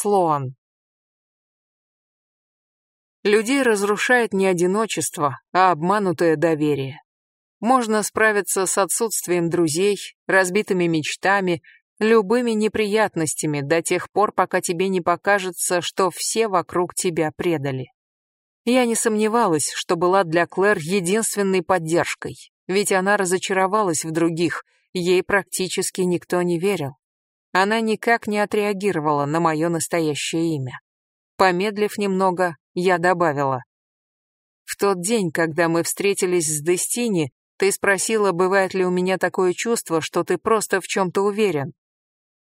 Слоан. Людей разрушает не одиночество, а обманутое доверие. Можно справиться с отсутствием друзей, разбитыми мечтами, любыми неприятностями до тех пор, пока тебе не покажется, что все вокруг тебя предали. Я не сомневалась, что была для Клэр единственной поддержкой, ведь она разочаровалась в других, ей практически никто не верил. Она никак не отреагировала на мое настоящее имя. Помедлив немного, я добавила. В тот день, когда мы встретились с Дестини, ты спросила, бывает ли у меня такое чувство, что ты просто в чем-то уверен.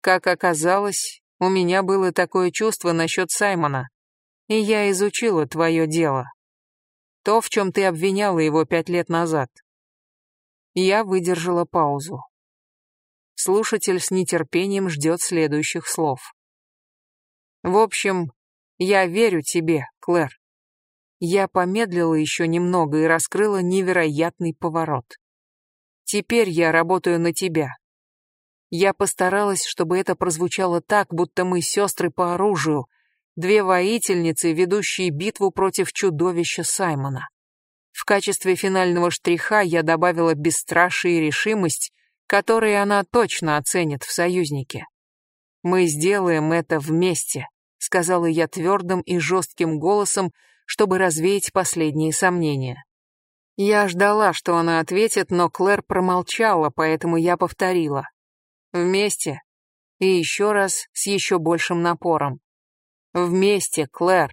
Как оказалось, у меня было такое чувство насчет Саймона. И я изучила твое дело. То, в чем ты обвиняла его пять лет назад. Я выдержала паузу. Слушатель с нетерпением ждет следующих слов. В общем, я верю тебе, Клэр. Я помедлила еще немного и раскрыла невероятный поворот. Теперь я работаю на тебя. Я постаралась, чтобы это прозвучало так, будто мы сестры по оружию, две воительницы, ведущие битву против чудовища Саймона. В качестве финального штриха я добавила бесстрашие и решимость, которые она точно оценит в союзнике. «Мы сделаем это вместе», — сказала я твердым и жестким голосом, чтобы развеять последние сомнения. Я ждала, что она ответит, но Клэр промолчала, поэтому я повторила. «Вместе». И еще раз с еще большим напором. «Вместе, Клэр».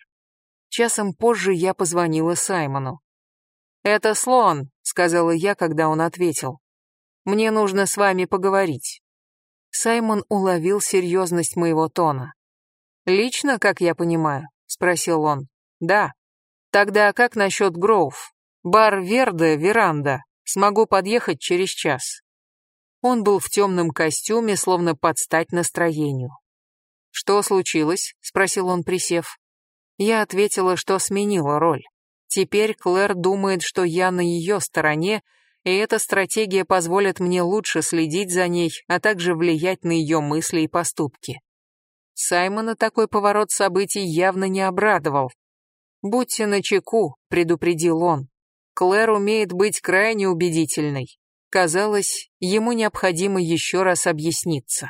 Часом позже я позвонила Саймону. «Это слон», — сказала я, когда он ответил. Мне нужно с вами поговорить». Саймон уловил серьезность моего тона. «Лично, как я понимаю?» — спросил он. «Да. Тогда как насчет Гроув? Бар Верде, веранда. Смогу подъехать через час». Он был в темном костюме, словно под стать настроению. «Что случилось?» — спросил он, присев. Я ответила, что сменила роль. Теперь Клэр думает, что я на ее стороне, и эта стратегия позволит мне лучше следить за ней, а также влиять на ее мысли и поступки. Саймона такой поворот событий явно не обрадовал. «Будьте начеку», — предупредил он. «Клэр умеет быть крайне убедительной». Казалось, ему необходимо еще раз объясниться.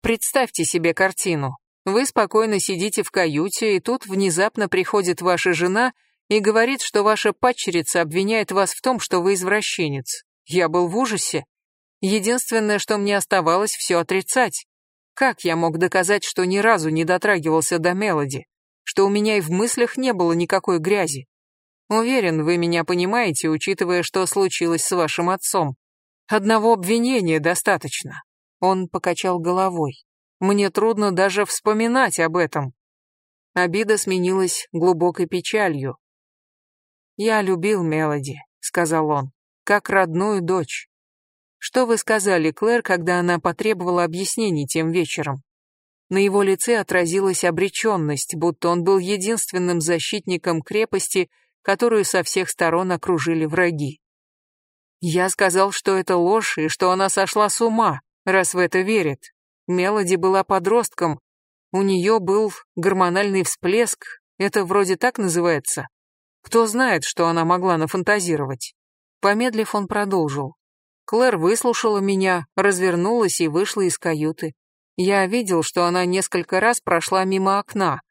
Представьте себе картину. Вы спокойно сидите в каюте, и тут внезапно приходит ваша жена и говорит, что ваша падчерица обвиняет вас в том, что вы извращенец. Я был в ужасе. Единственное, что мне оставалось, все отрицать. Как я мог доказать, что ни разу не дотрагивался до Мелоди? Что у меня и в мыслях не было никакой грязи? Уверен, вы меня понимаете, учитывая, что случилось с вашим отцом. Одного обвинения достаточно. Он покачал головой. Мне трудно даже вспоминать об этом. Обида сменилась глубокой печалью. «Я любил Мелоди», — сказал он, — «как родную дочь». «Что вы сказали, Клэр, когда она потребовала объяснений тем вечером?» На его лице отразилась обреченность, будто он был единственным защитником крепости, которую со всех сторон окружили враги. «Я сказал, что это ложь и что она сошла с ума, раз в это верит. Мелоди была подростком, у нее был гормональный всплеск, это вроде так называется. Кто знает, что она могла нафантазировать. Помедлив, он продолжил. Клэр выслушала меня, развернулась и вышла из каюты. Я видел, что она несколько раз прошла мимо окна.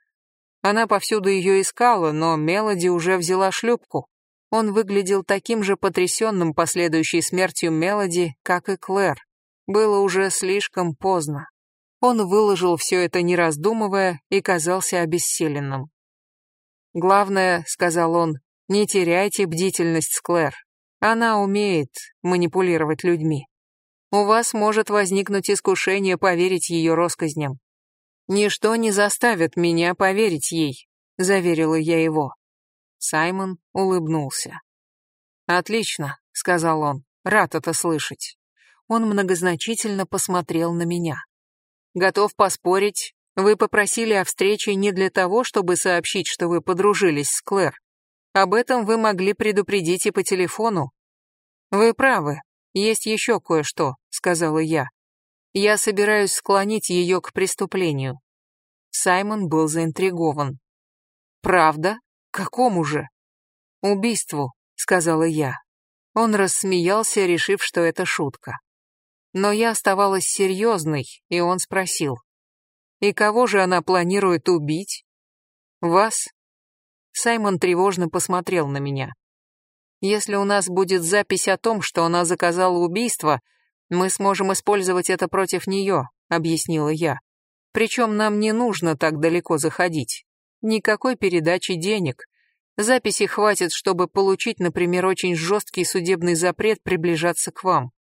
Она повсюду ее искала, но Мелоди уже взяла шлюпку. Он выглядел таким же потрясенным последующей смертью Мелоди, как и Клэр. Было уже слишком поздно. Он выложил все это не раздумывая и казался обессиленным. «Главное», — сказал он, — «не теряйте бдительность, Склэр. Она умеет манипулировать людьми. У вас может возникнуть искушение поверить ее россказням. Ничто не заставит меня поверить ей», — заверила я его. Саймон улыбнулся. «Отлично», — сказал он, — «рад это слышать». Он многозначительно посмотрел на меня. «Готов поспорить, вы попросили о встрече не для того, чтобы сообщить, что вы подружились с Клэр. Об этом вы могли предупредить и по телефону. Вы правы, есть еще кое-что, сказала я. Я собираюсь склонить ее к преступлению. Саймон был заинтригован. «Правда? Какому же?» «Убийству», — сказала я. Он рассмеялся, решив, что это шутка. Но я оставалась серьезной, и он спросил. «И кого же она планирует убить?» «Вас?» Саймон тревожно посмотрел на меня. «Если у нас будет запись о том, что она заказала убийство, мы сможем использовать это против нее», — объяснила я. «Причем нам не нужно так далеко заходить. Никакой передачи денег. Записи хватит, чтобы получить, например, очень жесткий судебный запрет приближаться к вам.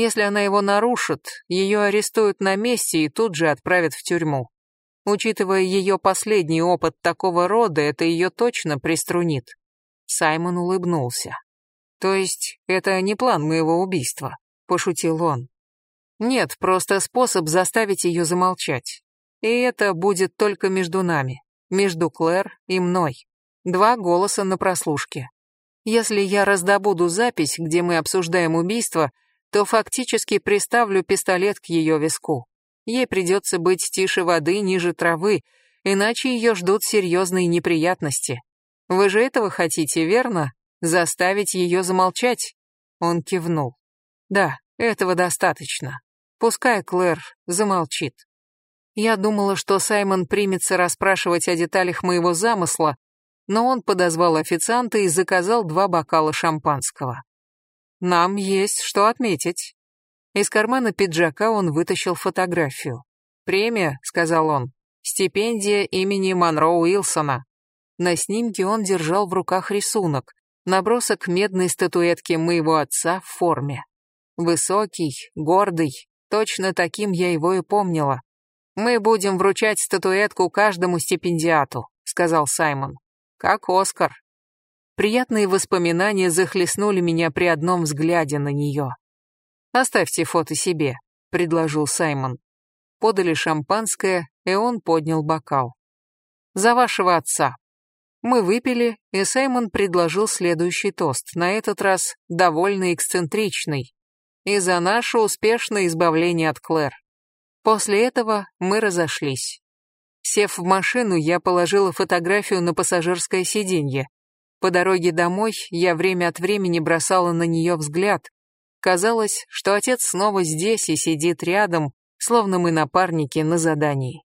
Если она его нарушит, ее арестуют на месте и тут же отправят в тюрьму. Учитывая ее последний опыт такого рода, это ее точно приструнит. Саймон улыбнулся. То есть, это не план моего убийства, пошутил он. Нет, просто способ заставить ее замолчать. И это будет только между нами, между Клэр и мной. Два голоса на прослушке. Если я раздобуду запись, где мы обсуждаем убийство, то фактически приставлю пистолет к ее виску. Ей придется быть тише воды, ниже травы, иначе ее ждут серьезные неприятности. Вы же этого хотите, верно? Заставить ее замолчать? Он кивнул. Да, этого достаточно. Пускай Клэр замолчит. Я думала, что Саймон примется расспрашивать о деталях моего замысла, но он подозвал официанта и заказал два бокала шампанского. Нам есть что отметить. Из кармана пиджака он вытащил фотографию. «Премия», — сказал он, — «стипендия имени Монро Уилсона». На снимке он держал в руках рисунок, набросок медной статуэтки моего отца в форме. Высокий, гордый, точно таким я его и помнила. «Мы будем вручать статуэтку каждому стипендиату», — сказал Саймон. «Как Оскар». Приятные воспоминания захлестнули меня при одном взгляде на нее. «Оставьте фото себе», — предложил Саймон. Подали шампанское, и он поднял бокал. «За вашего отца». Мы выпили, и Саймон предложил следующий тост, на этот раз довольно эксцентричный. И за наше успешное избавление от Клэр. После этого мы разошлись. Сев в машину, я положила фотографию на пассажирское сиденье. По дороге домой я время от времени бросала на нее взгляд. Казалось, что отец снова здесь и сидит рядом, словно мы напарники на задании.